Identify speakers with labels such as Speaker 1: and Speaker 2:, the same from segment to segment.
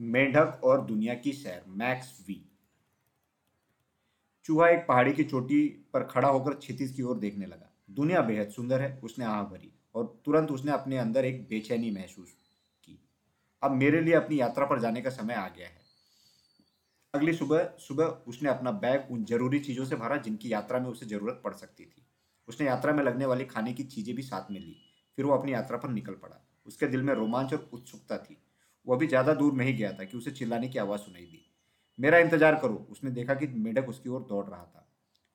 Speaker 1: मेंढक और दुनिया की सैर, मैक्स वी। चूहा एक पहाड़ी की चोटी पर खड़ा होकर क्षितिज की ओर देखने लगा। दुनिया बेहद सुंदर है, उसने आह भरी और तुरंत उसने अपने अंदर एक बेचैनी महसूस की। अब मेरे लिए अपनी यात्रा पर जाने का समय आ गया है। अगली सुबह सुबह उसने अपना बैग उन ज़रूरी चीज़ों से भरा जिनकी यात्रा में उसे ज़रूरत पड़ सकती थी। उसने यात्रा में लगने वाली खाने की चीज़ें भी साथ में ली। फिर वो अपनी यात्रा पर निकल पड़ा। उसके दिल में रोमांच और उत्सुकता थी। वो अभी ज़्यादा दूर नहीं गया था कि उसे चिल्लाने की आवाज़ सुनाई दी। मेरा इंतज़ार करो, उसने देखा कि मेढक उसकी ओर दौड़ रहा था।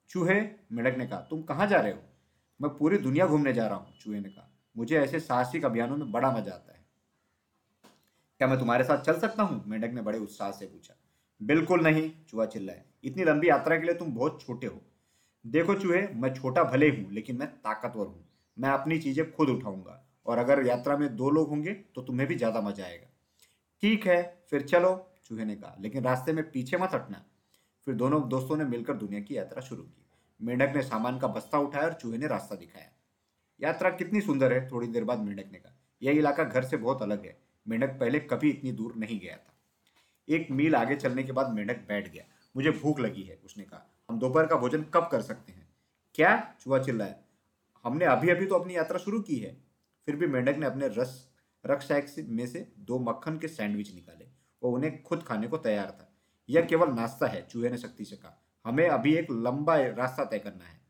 Speaker 1: चूहे, मेढक ने कहा, तुम कहाँ जा रहे हो? मैं पूरी दुनिया घूमने जा रहा हूँ, चूहे ने कहा। मुझे ऐसे साहसिक अभियानों में बड़ा मज़ा आता है। क्या मैं तुम्हारे साथ चल सकता हूँ? मेढक ने बड़े उत्साह से पूछा। बिल्कुल नहीं, चूहा चिल्लाए। इतनी लंबी यात्रा के लिए तुम बहुत छोटे हो। देखो चूहे, मैं छोटा भले हूँ लेकिन मैं ताकतवर हूँ। मैं अपनी चीज़ें खुद उठाऊँगा। और अगर यात्रा में दो लोग होंगे तो तुम्हें भी ज़्यादा मज़ा आएगा। ठीक है, फिर चलो, चूहे ने कहा। लेकिन रास्ते में पीछे मत हटना। फिर दोनों दोस्तों ने मिलकर दुनिया की यात्रा शुरू की। मेंढक ने सामान का बस्ता उठाया और चूहे ने रास्ता दिखाया। यात्रा कितनी सुंदर है, थोड़ी देर बाद मेंढक ने कहा। यह इलाका घर से बहुत अलग है। मेंढक पहले कभी इतनी दूर नहीं गया था। एक मील आगे चलने के बाद मेंढक बैठ गया। मुझे भूख लगी है, उसने कहा। हम दोपहर का भोजन कब कर सकते हैं? क्या? चूहा चिल्लाया। हमने अभी अभी तो अपनी यात्रा शुरू की है। फिर भी मेंढक ने अपने रस रक्षक में से दो मक्खन के सैंडविच निकाले वो उन्हें खुद खाने को तैयार था। यह केवल नाश्ता है, चूहे ने शक्ति से कहा। हमें अभी एक लंबा रास्ता तय करना है।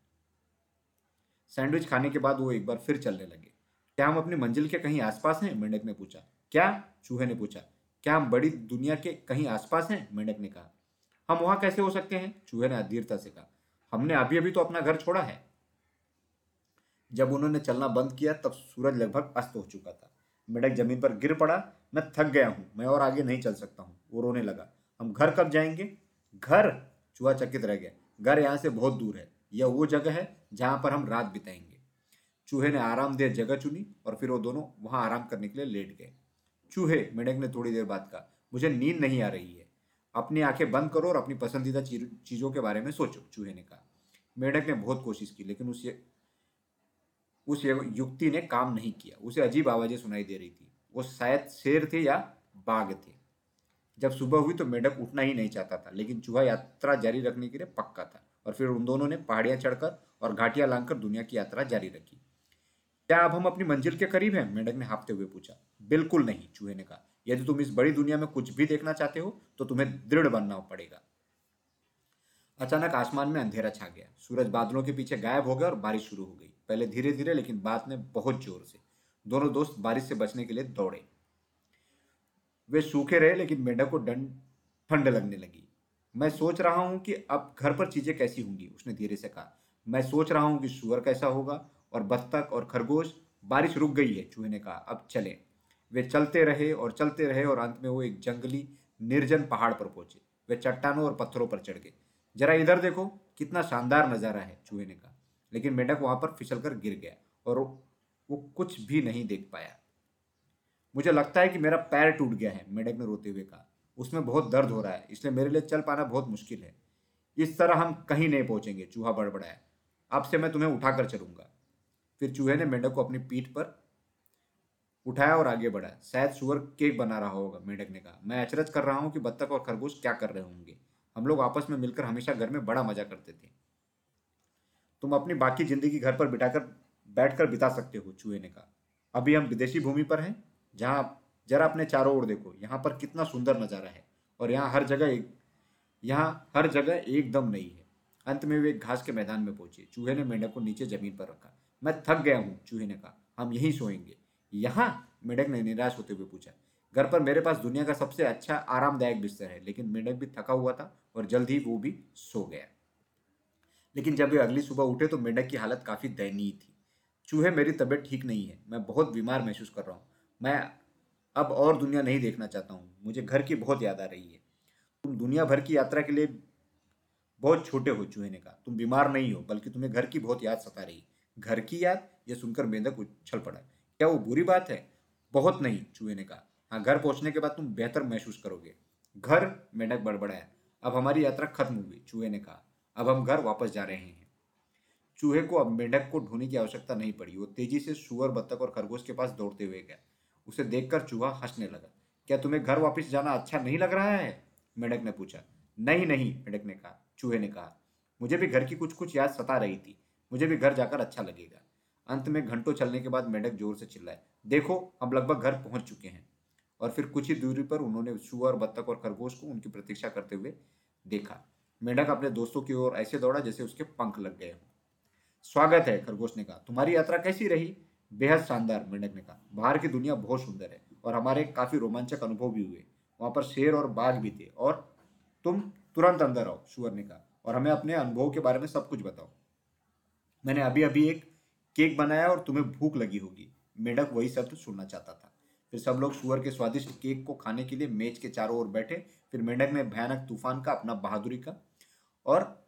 Speaker 1: सैंडविच खाने के बाद वो एक बार फिर चलने लगे। क्या हम अपनी मंजिल के कहीं आसपास हैं? मेंढक ने पूछा। क्या? चूहे ने पूछा। क्या हम बड़ी दुनिया के कहीं आसपास हैं? मेंढक ने कहा। हम वहाँ कैसे हो सकते हैं? चूहे ने अधीरता से कहा। हमने अभी अभी तो अपना घर छोड़ा है। जब उन्होंने चलना बंद किया, तब सूरज लगभग अस्त हो चुका था। मेढक ज़मीन पर गिर पड़ा, मैं थक गया हूँ, मैं और आगे नहीं चल सकता हूँ, वो रोने लगा। हम घर कब जाएँगे? घर चूहा चकित रह गया। घर यहाँ से बहुत दूर है, यह वो जगह है जहाँ पर हम रात बिताएँगे। चूहे ने आरामदेह जगह चुनी और फिर वो दोनों वहाँ आराम करने के लिए लेट गए। चूहे, मेढक ने थोड़ी देर बाद कहा, मुझे नींद नहीं आ रही है। अपनी आँखें बंद करो और अपनी पसंदीदा चीज़ों के बारे में सोचो, चूहे ने कहा। मेढक ने बहुत कोशिश की, लेकिन उस उस युक्ति ने काम नहीं किया। उसे अजीब आवाज़ें सुनाई दे रही थी। वो शायद शेर थे या बाघ थे। जब सुबह हुई तो मेढक उठना ही नहीं चाहता था, लेकिन चूहा यात्रा जारी रखने के लिए पक्का था और फिर उन दोनों ने पहाड़ियाँ चढ़कर और घाटियाँ लांघकर दुनिया की यात्रा जारी रखी। क्या अब हम अपनी मंजिल के करीब हैं? मेढक ने हाँपते हुए पूछा। बिल्कुल नहीं, चूहे ने कहा। यदि तुम इस बड़ी दुनिया में कुछ भी देखना चाहते हो तो तुम्हें दृढ़ बनना पड़ेगा। अचानक आसमान में अंधेरा छा गया। सूरज बादलों के पीछे गायब हो गया और बारिश शुरू हो गई। पहले धीरे धीरे लेकिन बाद में बहुत ज़ोर से। दोनों दोस्त बारिश से बचने के लिए दौड़े। वे सूखे रहे, लेकिन मेढक को डंड ठंड लगने लगी। मैं सोच रहा हूँ कि अब घर पर चीज़ें कैसी होंगी, उसने धीरे से कहा। मैं सोच रहा हूँ कि सुअर कैसा होगा, और बत्तख और खरगोश। बारिश रुक गई है, चूहे ने कहा। अब चले। वे चलते रहे और चलते रहे, और अंत में वो एक जंगली, निर्जन पहाड़ पर पहुँचे। वे चट्टानों और पत्थरों पर चढ़ गए। जरा इधर देखो, कितना शानदार नज़ारा है, चूहे ने कहा। लेकिन मेढक वहाँ पर फिसल कर गिर गया और वो कुछ भी नहीं देख पाया। मुझे लगता है कि मेरा पैर टूट गया है, मेढक ने रोते हुए कहा। उसमें बहुत दर्द हो रहा है, इसलिए मेरे लिए चल पाना बहुत मुश्किल है। इस तरह हम कहीं नहीं पहुँचेंगे, चूहा बड़बड़ाया अब से मैं तुम्हें उठाकर चलूँगा। फिर चूहे ने मेढक को अपनी पीठ पर उठाया और आगे बढ़ा शायद सुअर केक बना रहा होगा, मेढक ने कहा। मैं अचरज कर रहा हूँ कि बत्तख और खरगोश क्या कर रहे होंगे। हम लोग आपस में मिलकर हमेशा घर में बड़ा मज़ा करते थे। तुम अपनी बाकी ज़िंदगी घर पर बिठाकर, बैठकर बिता सकते हो चूहे ने कहा अभी हम विदेशी भूमि पर हैं, जहाँ जरा अपने चारों ओर देखो, यहाँ पर कितना सुंदर नज़ारा है और यहाँ हर जगह एक, यहाँ हर जगह एकदम नहीं है। अंत में वे एक घास के मैदान में पहुँचे। चूहे ने मेढक को नीचे ज़मीन पर रखा। मैं थक गया हूँ, चूहे ने कहा। हम यहीं सोएँगे। यहाँ मेढक ने निराश होते हुए पूछा। घर पर मेरे पास दुनिया का सबसे अच्छा आरामदायक बिस्तर है, लेकिन मेढक भी थका हुआ था और जल्द ही वो भी सो गया। लेकिन जब वे अगली सुबह उठे तो मेंढक की हालत काफ़ी दयनीय थी। चूहे मेरी तबीयत ठीक नहीं है। मैं बहुत बीमार महसूस कर रहा हूँ। मैं अब और दुनिया नहीं देखना चाहता हूँ। मुझे घर की बहुत याद आ रही है। तुम दुनिया भर की यात्रा के लिए बहुत छोटे हो चूहे ने कहा। तुम बीमार नहीं हो, बल्कि तुम्हें घर की बहुत याद सता रही घर की याद? यह सुनकर मेंढक उछल पड़ा। क्या वो बुरी बात है? बहुत नहीं, चूहे ने कहा। हाँ घर पहुँचने के बाद तुम बेहतर महसूस करोगे। घर, मेंढक बड़बड़ाया। अब हमारी यात्रा खत्म हुई चूहे ने कहा। अब हम घर वापस जा रहे हैं। चूहे को अब मेढक को ढूँढने की आवश्यकता नहीं पड़ी। वो तेज़ी से सुअर, बत्तख और खरगोश के पास दौड़ते हुए गया। उसे देखकर चूहा हंसने लगा। क्या तुम्हें घर वापस जाना अच्छा नहीं लग रहा है? मेढक ने पूछा। नहीं नहीं, मेढक ने कहा। चूहे ने कहा। मुझे भी घर की कुछ कुछ याद सता रही थी। मुझे भी घर जाकर अच्छा लगेगा। अंत में घंटों चलने के बाद मेढक ज़ोर से चिल्लाए देखो, हम लगभग घर पहुँच चुके हैं। और फिर कुछ ही दूरी पर उन्होंने सुअर, बत्तख और खरगोश को उनकी प्रतीक्षा करते हुए देखा। मेढक अपने दोस्तों की ओर ऐसे दौड़ा जैसे उसके पंख लग गए। हों स्वागत है, खरगोश ने कहा। तुम्हारी यात्रा कैसी रही? बेहद शानदार, मेंढक ने कहा। बाहर की दुनिया बहुत सुंदर है और हमारे काफ़ी रोमांचक अनुभव भी हुए। वहाँ पर शेर और बाघ भी थे और तुम तुरंत अंदर आओ, सुअर ने कहा। और हमें अपने अनुभव के बारे में सब कुछ बताओ। मैंने अभी अभी एक केक बनाया और तुम्हें भूख लगी होगी। मेढक वही शब्द सुनना चाहता था। फिर सब लोग सुअर के स्वादिष्ट केक को खाने के लिए मेज के चारों ओर बैठे। फिर मेंढक ने भयानक तूफ़ान का अपना बहादुरी का और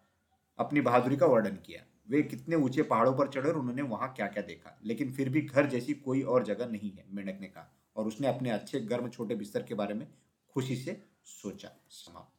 Speaker 1: अपनी बहादुरी का वर्णन किया। वे कितने ऊँचे पहाड़ों पर चढ़े और उन्होंने वहाँ क्या क्या देखा। लेकिन फिर भी घर जैसी कोई और जगह नहीं है, मेंढक ने कहा। और उसने अपने अच्छे गर्म छोटे बिस्तर के बारे में खुशी से सोचा। समाप्त।